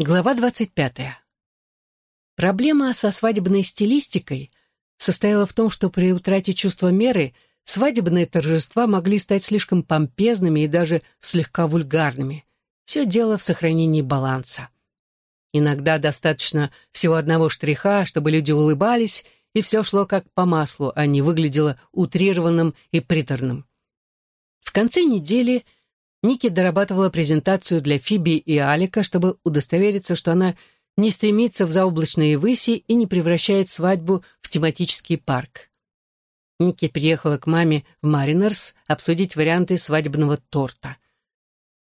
Глава 25. Проблема со свадебной стилистикой состояла в том, что при утрате чувства меры свадебные торжества могли стать слишком помпезными и даже слегка вульгарными. Все дело в сохранении баланса. Иногда достаточно всего одного штриха, чтобы люди улыбались, и все шло как по маслу, а не выглядело утрированным и приторным. В конце недели – Ники дорабатывала презентацию для Фиби и Алика, чтобы удостовериться, что она не стремится в заоблачные выси и не превращает свадьбу в тематический парк. Ники приехала к маме в Маринерс обсудить варианты свадебного торта.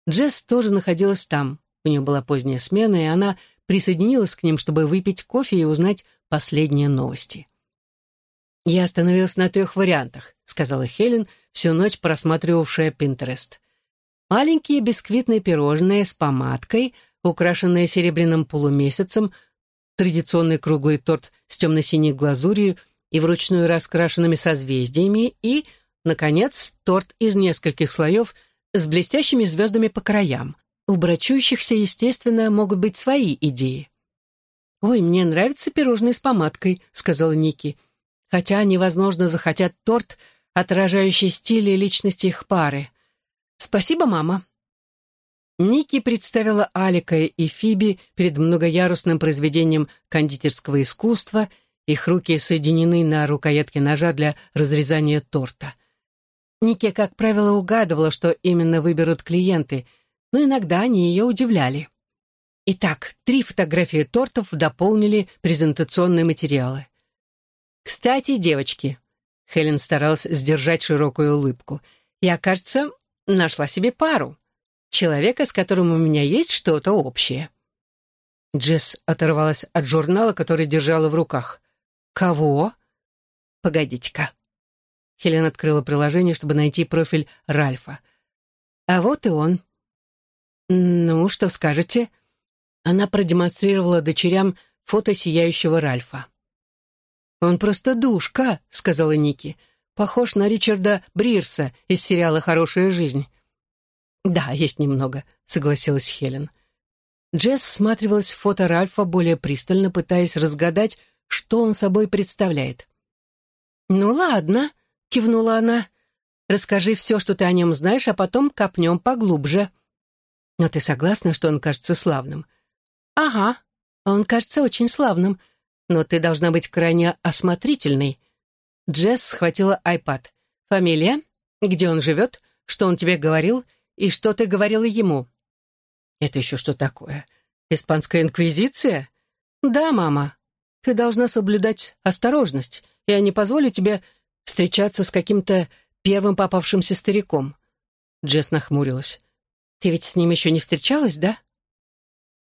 Джесс тоже находилась там. У нее была поздняя смена, и она присоединилась к ним, чтобы выпить кофе и узнать последние новости. «Я остановилась на трех вариантах», — сказала Хелен, всю ночь просматривавшая Пинтерест. Маленькие бисквитные пирожные с помадкой, украшенные серебряным полумесяцем, традиционный круглый торт с темно-синей глазурью и вручную раскрашенными созвездиями и, наконец, торт из нескольких слоев с блестящими звездами по краям. У брачующихся, естественно, могут быть свои идеи. «Ой, мне нравятся пирожные с помадкой», — сказала Ники. «Хотя они, возможно, захотят торт, отражающий стиль и личность их пары. «Спасибо, мама». Ники представила Алика и Фиби перед многоярусным произведением кондитерского искусства, их руки соединены на рукоятке ножа для разрезания торта. Ники, как правило, угадывала, что именно выберут клиенты, но иногда они ее удивляли. Итак, три фотографии тортов дополнили презентационные материалы. «Кстати, девочки», — Хелен старалась сдержать широкую улыбку, «я, кажется, нашла себе пару. Человека, с которым у меня есть что-то общее. Джесс оторвалась от журнала, который держала в руках. «Кого?» «Погодите-ка». Хелен открыла приложение, чтобы найти профиль Ральфа. «А вот и он». «Ну, что скажете?» Она продемонстрировала дочерям фото сияющего Ральфа. «Он просто душка», — сказала Ники похож на Ричарда Брирса из сериала «Хорошая жизнь». «Да, есть немного», — согласилась Хелен. Джесс всматривалась в фото Ральфа более пристально, пытаясь разгадать, что он собой представляет. «Ну ладно», — кивнула она. «Расскажи все, что ты о нем знаешь, а потом копнем поглубже». «Но ты согласна, что он кажется славным?» «Ага, он кажется очень славным, но ты должна быть крайне осмотрительной. Джесс схватила айпад. «Фамилия? Где он живет? Что он тебе говорил? И что ты говорила ему?» «Это еще что такое? Испанская инквизиция?» «Да, мама. Ты должна соблюдать осторожность. Я не позволю тебе встречаться с каким-то первым попавшимся стариком». Джесс нахмурилась. «Ты ведь с ним еще не встречалась, да?»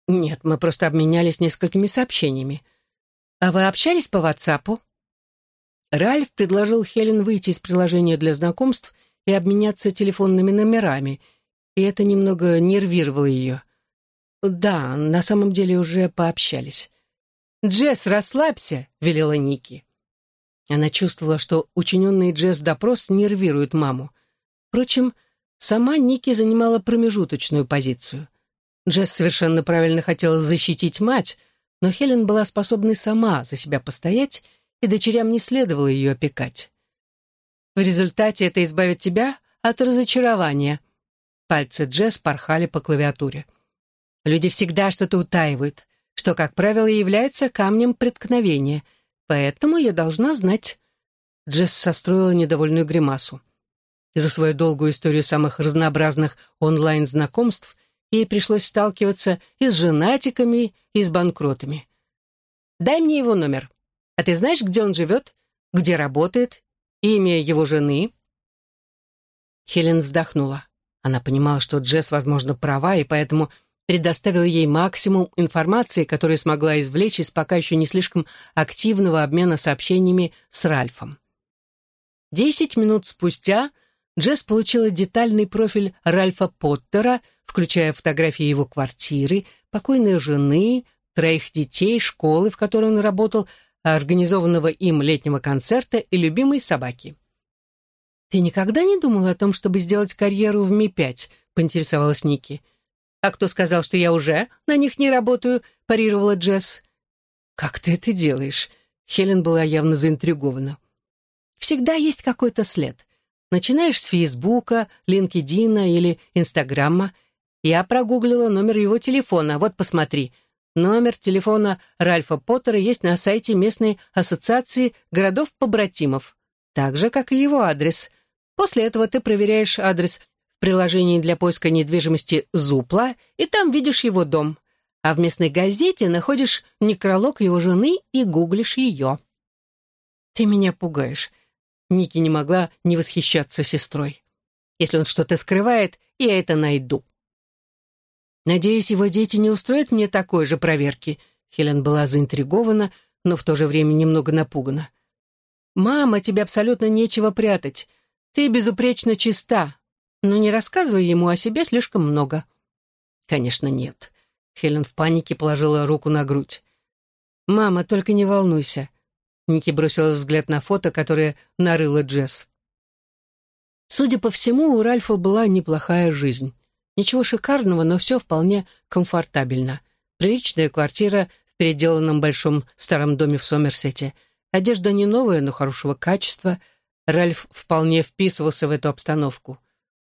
«Нет, мы просто обменялись несколькими сообщениями. А вы общались по ватсапу?» Ральф предложил Хелен выйти из приложения для знакомств и обменяться телефонными номерами, и это немного нервировало ее. Да, на самом деле уже пообщались. «Джесс, расслабься!» — велела Ники. Она чувствовала, что учиненный Джесс допрос нервирует маму. Впрочем, сама Ники занимала промежуточную позицию. Джесс совершенно правильно хотела защитить мать, но Хелен была способной сама за себя постоять и дочерям не следовало ее опекать. В результате это избавит тебя от разочарования. Пальцы Джесс порхали по клавиатуре. Люди всегда что-то утаивают, что, как правило, является камнем преткновения, поэтому я должна знать. Джесс состроила недовольную гримасу. За свою долгую историю самых разнообразных онлайн-знакомств ей пришлось сталкиваться и с женатиками, и с банкротами. «Дай мне его номер», а ты знаешь, где он живет? Где работает? Имя его жены?» Хелен вздохнула. Она понимала, что Джесс, возможно, права, и поэтому предоставила ей максимум информации, которую смогла извлечь из пока еще не слишком активного обмена сообщениями с Ральфом. Десять минут спустя Джесс получила детальный профиль Ральфа Поттера, включая фотографии его квартиры, покойной жены, троих детей, школы, в которой он работал, организованного им летнего концерта и любимой собаки. «Ты никогда не думал о том, чтобы сделать карьеру в Ми-5?» — поинтересовалась Ники. «А кто сказал, что я уже на них не работаю?» — парировала Джесс. «Как ты это делаешь?» Хелен была явно заинтригована. «Всегда есть какой-то след. Начинаешь с Фейсбука, Линкедина или Инстаграма. Я прогуглила номер его телефона. Вот посмотри. Номер телефона Ральфа Поттера есть на сайте местной ассоциации городов-побратимов. Так же, как и его адрес. После этого ты проверяешь адрес в приложении для поиска недвижимости Зупла, и там видишь его дом. А в местной газете находишь некролог его жены и гуглишь ее. Ты меня пугаешь. Ники не могла не восхищаться сестрой. Если он что-то скрывает, я это найду. Надеюсь, его дети не устроят мне такой же проверки. Хелен была заинтригована, но в то же время немного напугана. «Мама, тебе абсолютно нечего прятать. Ты безупречно чиста, но не рассказывай ему о себе слишком много». «Конечно, нет». Хелен в панике положила руку на грудь. «Мама, только не волнуйся. Ники бросила взгляд на фото, которое нарыла Джесс. Судя по всему, у Ральфа была неплохая жизнь. Ничего шикарного, но все вполне комфортабельно. Приличная квартира в переделанном большом старом доме в Сомерсете. Одежда не новая, но хорошего качества. Ральф вполне вписывался в эту обстановку.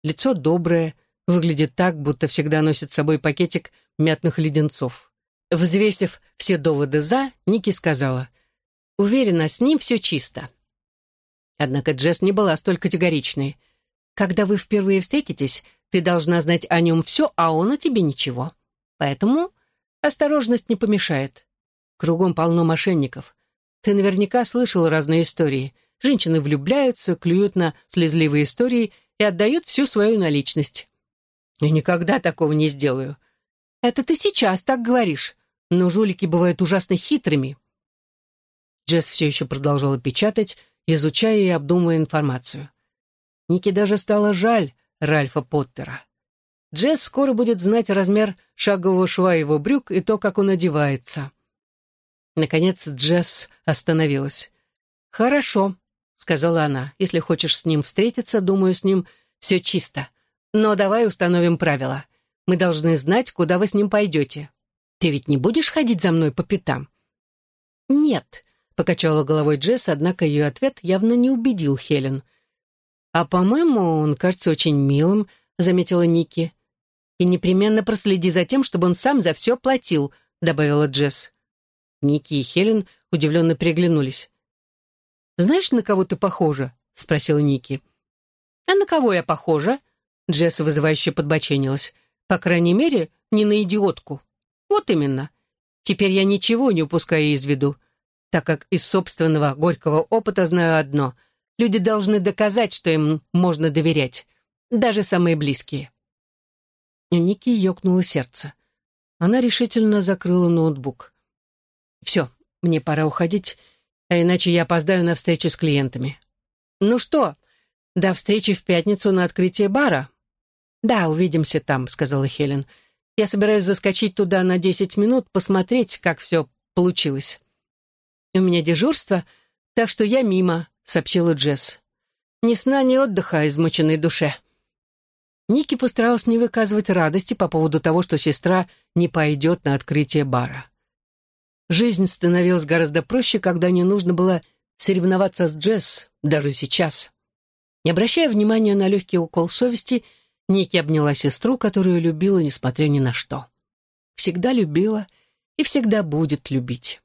Лицо доброе, выглядит так, будто всегда носит с собой пакетик мятных леденцов. Взвесив все доводы «за», Ники сказала, Уверена, с ним все чисто. Однако Джесс не была столь категоричной. Когда вы впервые встретитесь, ты должна знать о нем все, а он о тебе ничего. Поэтому осторожность не помешает. Кругом полно мошенников. Ты наверняка слышал разные истории. Женщины влюбляются, клюют на слезливые истории и отдают всю свою наличность. Я никогда такого не сделаю. Это ты сейчас так говоришь, но жулики бывают ужасно хитрыми. Джесс все еще продолжала печатать, изучая и обдумывая информацию. Нике даже стало жаль Ральфа Поттера. Джесс скоро будет знать размер шагового шва его брюк и то, как он одевается. Наконец Джесс остановилась. «Хорошо», — сказала она. «Если хочешь с ним встретиться, думаю, с ним все чисто. Но давай установим правила. Мы должны знать, куда вы с ним пойдете. Ты ведь не будешь ходить за мной по пятам?» «Нет», Покачала головой Джесс, однако ее ответ явно не убедил Хелен. «А, по-моему, он кажется очень милым», — заметила Ники. «И непременно проследи за тем, чтобы он сам за все платил», — добавила Джесс. Ники и Хелен удивленно переглянулись. «Знаешь, на кого ты похожа?» — спросила Ники. «А на кого я похожа?» Джесс вызывающе подбоченилась. «По крайней мере, не на идиотку». «Вот именно. Теперь я ничего не упускаю из виду так как из собственного горького опыта знаю одно. Люди должны доказать, что им можно доверять, даже самые близкие. У Ники ёкнуло сердце. Она решительно закрыла ноутбук. «Все, мне пора уходить, а иначе я опоздаю на встречу с клиентами». «Ну что, до встречи в пятницу на открытии бара?» «Да, увидимся там», — сказала Хелен. «Я собираюсь заскочить туда на десять минут, посмотреть, как все получилось». «У меня дежурство, так что я мимо», — сообщила Джесс. «Ни сна, ни отдыха измученной душе». Ники постаралась не выказывать радости по поводу того, что сестра не пойдет на открытие бара. Жизнь становилась гораздо проще, когда не нужно было соревноваться с Джесс, даже сейчас. Не обращая внимания на легкий укол совести, Ники обняла сестру, которую любила, несмотря ни на что. Всегда любила и всегда будет любить.